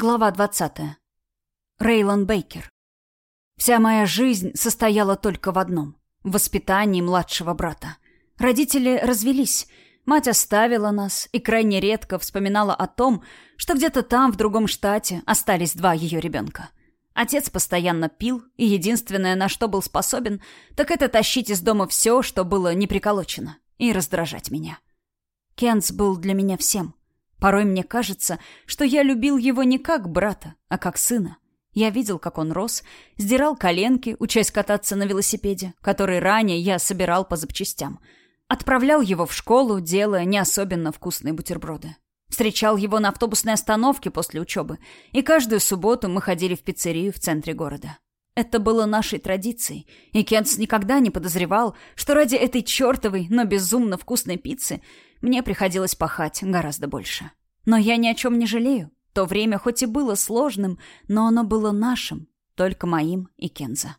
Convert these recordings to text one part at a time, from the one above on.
Глава 20. Рейлон Бейкер. Вся моя жизнь состояла только в одном — воспитании младшего брата. Родители развелись, мать оставила нас и крайне редко вспоминала о том, что где-то там, в другом штате, остались два ее ребенка. Отец постоянно пил, и единственное, на что был способен, так это тащить из дома все, что было не приколочено, и раздражать меня. Кенс был для меня всем. Порой мне кажется, что я любил его не как брата, а как сына. Я видел, как он рос, сдирал коленки, учась кататься на велосипеде, который ранее я собирал по запчастям. Отправлял его в школу, делая не особенно вкусные бутерброды. Встречал его на автобусной остановке после учебы, и каждую субботу мы ходили в пиццерию в центре города. Это было нашей традицией, и Кентс никогда не подозревал, что ради этой чертовой, но безумно вкусной пиццы мне приходилось пахать гораздо больше. Но я ни о чем не жалею. То время хоть и было сложным, но оно было нашим, только моим и Кенза.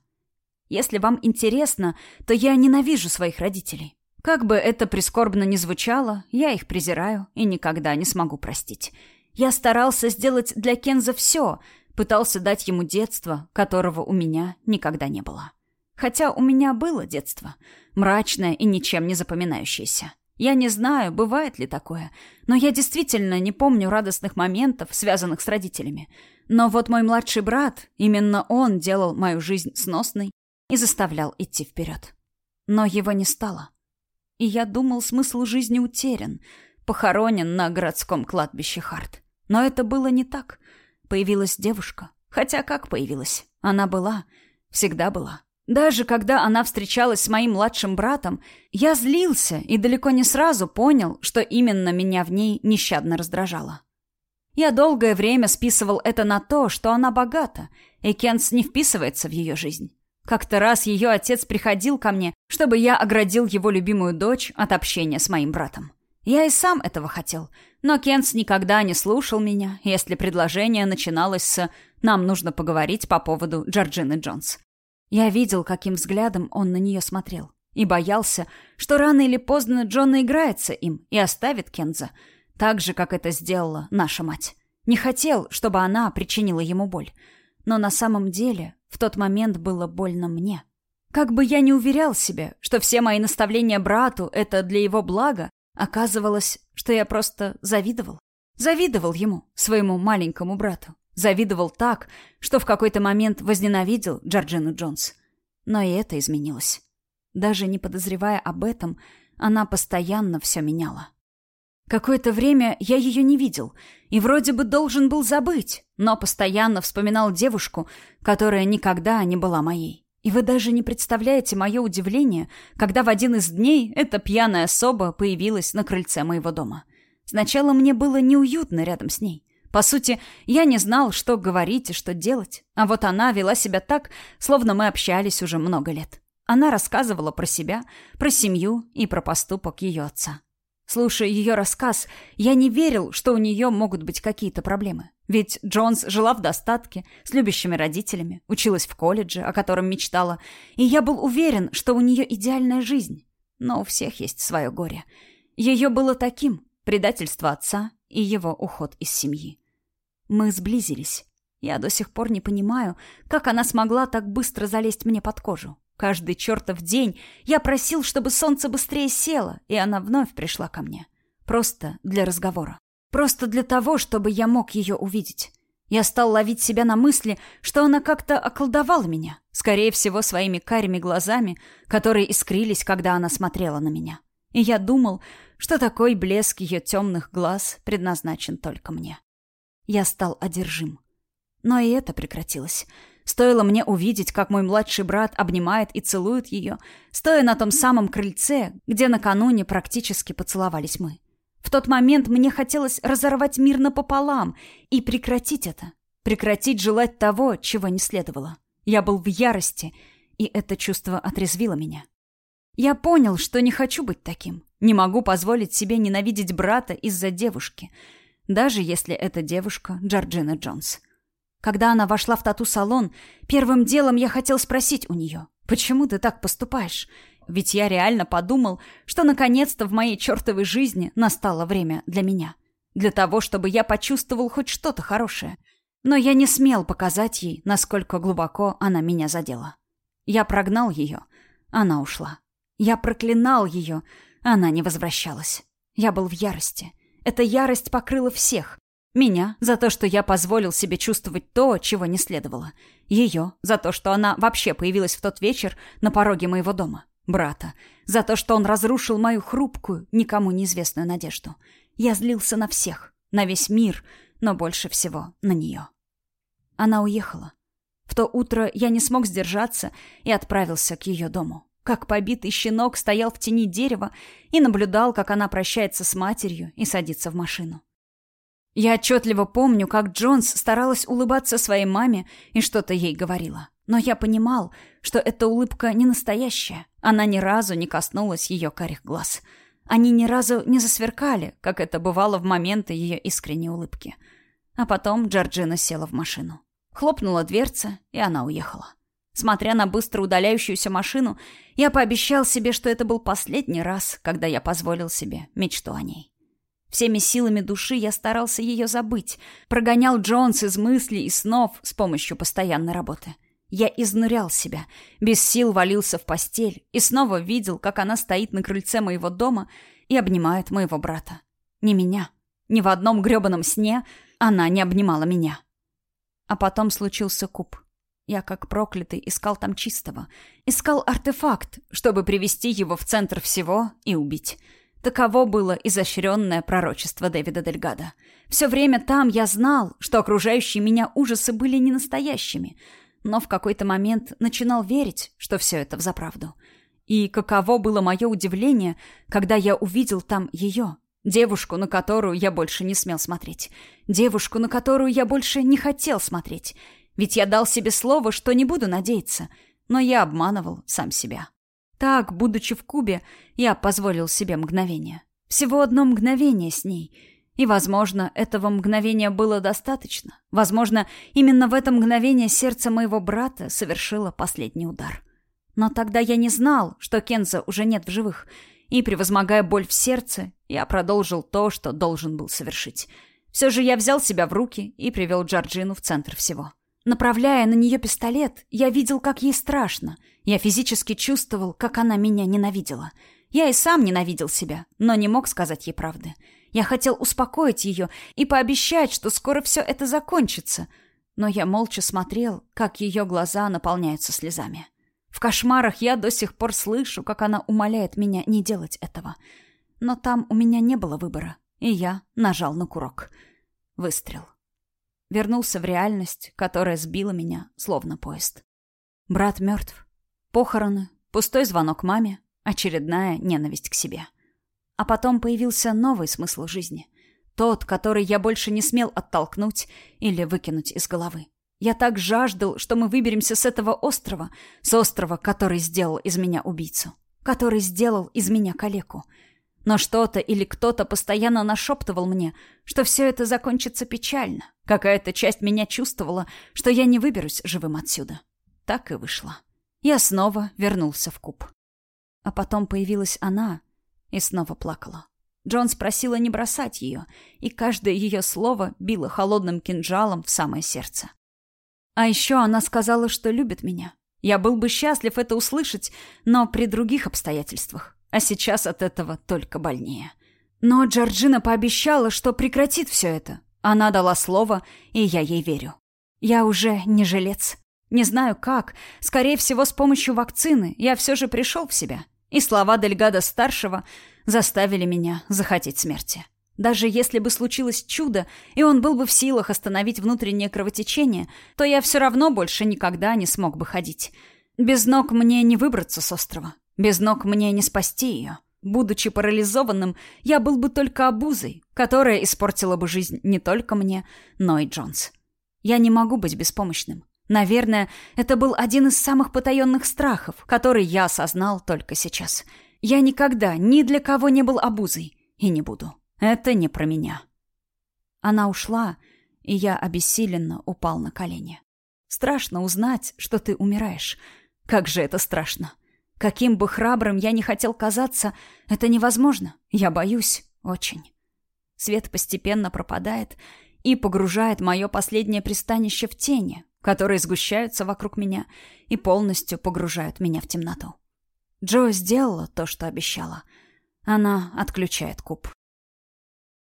Если вам интересно, то я ненавижу своих родителей. Как бы это прискорбно ни звучало, я их презираю и никогда не смогу простить. Я старался сделать для Кенза все, пытался дать ему детство, которого у меня никогда не было. Хотя у меня было детство, мрачное и ничем не запоминающееся. Я не знаю, бывает ли такое, но я действительно не помню радостных моментов, связанных с родителями. Но вот мой младший брат, именно он делал мою жизнь сносной и заставлял идти вперед. Но его не стало. И я думал, смысл жизни утерян, похоронен на городском кладбище Харт. Но это было не так. Появилась девушка. Хотя как появилась? Она была. Всегда была. Даже когда она встречалась с моим младшим братом, я злился и далеко не сразу понял, что именно меня в ней нещадно раздражало. Я долгое время списывал это на то, что она богата, и Кенс не вписывается в ее жизнь. Как-то раз ее отец приходил ко мне, чтобы я оградил его любимую дочь от общения с моим братом. Я и сам этого хотел, но Кенс никогда не слушал меня, если предложение начиналось с «нам нужно поговорить по поводу Джорджины Джонс». Я видел, каким взглядом он на нее смотрел. И боялся, что рано или поздно Джон наиграется им и оставит Кенза, так же, как это сделала наша мать. Не хотел, чтобы она причинила ему боль. Но на самом деле в тот момент было больно мне. Как бы я ни уверял себя, что все мои наставления брату — это для его блага, оказывалось, что я просто завидовал. Завидовал ему, своему маленькому брату. Завидовал так, что в какой-то момент возненавидел Джорджину Джонс. Но и это изменилось. Даже не подозревая об этом, она постоянно все меняла. Какое-то время я ее не видел и вроде бы должен был забыть, но постоянно вспоминал девушку, которая никогда не была моей. И вы даже не представляете мое удивление, когда в один из дней эта пьяная особа появилась на крыльце моего дома. Сначала мне было неуютно рядом с ней. По сути, я не знал, что говорить и что делать. А вот она вела себя так, словно мы общались уже много лет. Она рассказывала про себя, про семью и про поступок ее отца. Слушая ее рассказ, я не верил, что у нее могут быть какие-то проблемы. Ведь Джонс жила в достатке, с любящими родителями, училась в колледже, о котором мечтала, и я был уверен, что у нее идеальная жизнь. Но у всех есть свое горе. Ее было таким — предательство отца и его уход из семьи. Мы сблизились. Я до сих пор не понимаю, как она смогла так быстро залезть мне под кожу. Каждый чертов день я просил, чтобы солнце быстрее село, и она вновь пришла ко мне. Просто для разговора. Просто для того, чтобы я мог ее увидеть. Я стал ловить себя на мысли, что она как-то околдовала меня, скорее всего, своими карими глазами, которые искрились, когда она смотрела на меня. И я думал, что такой блеск ее темных глаз предназначен только мне. Я стал одержим. Но и это прекратилось. Стоило мне увидеть, как мой младший брат обнимает и целует ее, стоя на том самом крыльце, где накануне практически поцеловались мы. В тот момент мне хотелось разорвать мир напополам и прекратить это. Прекратить желать того, чего не следовало. Я был в ярости, и это чувство отрезвило меня. Я понял, что не хочу быть таким. Не могу позволить себе ненавидеть брата из-за девушки — даже если эта девушка Джорджина Джонс. Когда она вошла в тату-салон, первым делом я хотел спросить у нее, почему ты так поступаешь? Ведь я реально подумал, что наконец-то в моей чертовой жизни настало время для меня. Для того, чтобы я почувствовал хоть что-то хорошее. Но я не смел показать ей, насколько глубоко она меня задела. Я прогнал ее, она ушла. Я проклинал ее, она не возвращалась. Я был в ярости. Эта ярость покрыла всех. Меня за то, что я позволил себе чувствовать то, чего не следовало. Ее за то, что она вообще появилась в тот вечер на пороге моего дома. Брата за то, что он разрушил мою хрупкую, никому неизвестную надежду. Я злился на всех, на весь мир, но больше всего на нее. Она уехала. В то утро я не смог сдержаться и отправился к ее дому. Как побитый щенок стоял в тени дерева и наблюдал, как она прощается с матерью и садится в машину. Я отчетливо помню, как Джонс старалась улыбаться своей маме и что-то ей говорила. Но я понимал, что эта улыбка не настоящая. Она ни разу не коснулась ее карих глаз — они ни разу не засверкали, как это бывало в моменты ее искренней улыбки. А потом Джорджина села в машину. Хлопнула дверца, и она уехала. Смотря на быстро удаляющуюся машину, я пообещал себе, что это был последний раз, когда я позволил себе мечту о ней. Всеми силами души я старался ее забыть, прогонял Джонс из мыслей и снов с помощью постоянной работы — я изнурял себя, без сил валился в постель и снова видел, как она стоит на крыльце моего дома и обнимает моего брата. Не меня. Ни в одном грёбаном сне она не обнимала меня. А потом случился куб. Я, как проклятый, искал там чистого. Искал артефакт, чтобы привести его в центр всего и убить. Таково было изощренное пророчество Дэвида Дельгада. Все время там я знал, что окружающие меня ужасы были не настоящими — но в какой-то момент начинал верить, что все это взаправду. И каково было мое удивление, когда я увидел там ее, девушку, на которую я больше не смел смотреть, девушку, на которую я больше не хотел смотреть, ведь я дал себе слово, что не буду надеяться, но я обманывал сам себя. Так, будучи в Кубе, я позволил себе мгновение. Всего одно мгновение с ней — и, возможно, этого мгновения было достаточно. Возможно, именно в это мгновение сердце моего брата совершило последний удар. Но тогда я не знал, что Кенза уже нет в живых, и, превозмогая боль в сердце, я продолжил то, что должен был совершить. Все же я взял себя в руки и привел Джорджину в центр всего. Направляя на нее пистолет, я видел, как ей страшно. Я физически чувствовал, как она меня ненавидела. Я и сам ненавидел себя, но не мог сказать ей правды. Я хотел успокоить ее и пообещать, что скоро все это закончится. Но я молча смотрел, как ее глаза наполняются слезами. В кошмарах я до сих пор слышу, как она умоляет меня не делать этого. Но там у меня не было выбора, и я нажал на курок. Выстрел. Вернулся в реальность, которая сбила меня, словно поезд. Брат мертв. Похороны, пустой звонок маме, очередная ненависть к себе. — а потом появился новый смысл жизни. Тот, который я больше не смел оттолкнуть или выкинуть из головы. Я так жаждал, что мы выберемся с этого острова, с острова, который сделал из меня убийцу, который сделал из меня калеку. Но что-то или кто-то постоянно нашептывал мне, что все это закончится печально. Какая-то часть меня чувствовала, что я не выберусь живым отсюда. Так и вышло. Я снова вернулся в куб. А потом появилась она, и снова плакала. Джон спросила не бросать ее, и каждое ее слово било холодным кинжалом в самое сердце. А еще она сказала, что любит меня. Я был бы счастлив это услышать, но при других обстоятельствах. А сейчас от этого только больнее. Но Джорджина пообещала, что прекратит все это. Она дала слово, и я ей верю. Я уже не жилец. Не знаю как, скорее всего, с помощью вакцины я все же пришел в себя. И слова Дельгада-старшего заставили меня захотеть смерти. Даже если бы случилось чудо, и он был бы в силах остановить внутреннее кровотечение, то я все равно больше никогда не смог бы ходить. Без ног мне не выбраться с острова. Без ног мне не спасти ее. Будучи парализованным, я был бы только обузой, которая испортила бы жизнь не только мне, но и Джонс. Я не могу быть беспомощным. Наверное, это был один из самых потаенных страхов, который я осознал только сейчас. Я никогда ни для кого не был обузой. И не буду. Это не про меня. Она ушла, и я обессиленно упал на колени. Страшно узнать, что ты умираешь. Как же это страшно. Каким бы храбрым я не хотел казаться, это невозможно. Я боюсь очень. Свет постепенно пропадает, и погружает мое последнее пристанище в тени, которые сгущаются вокруг меня и полностью погружают меня в темноту. Джо сделала то, что обещала. Она отключает куб.